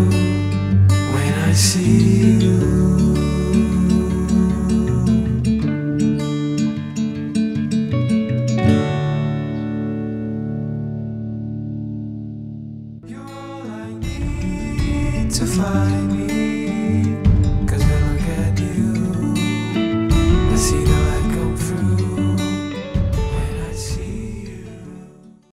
when I see you. You're all I need to find me.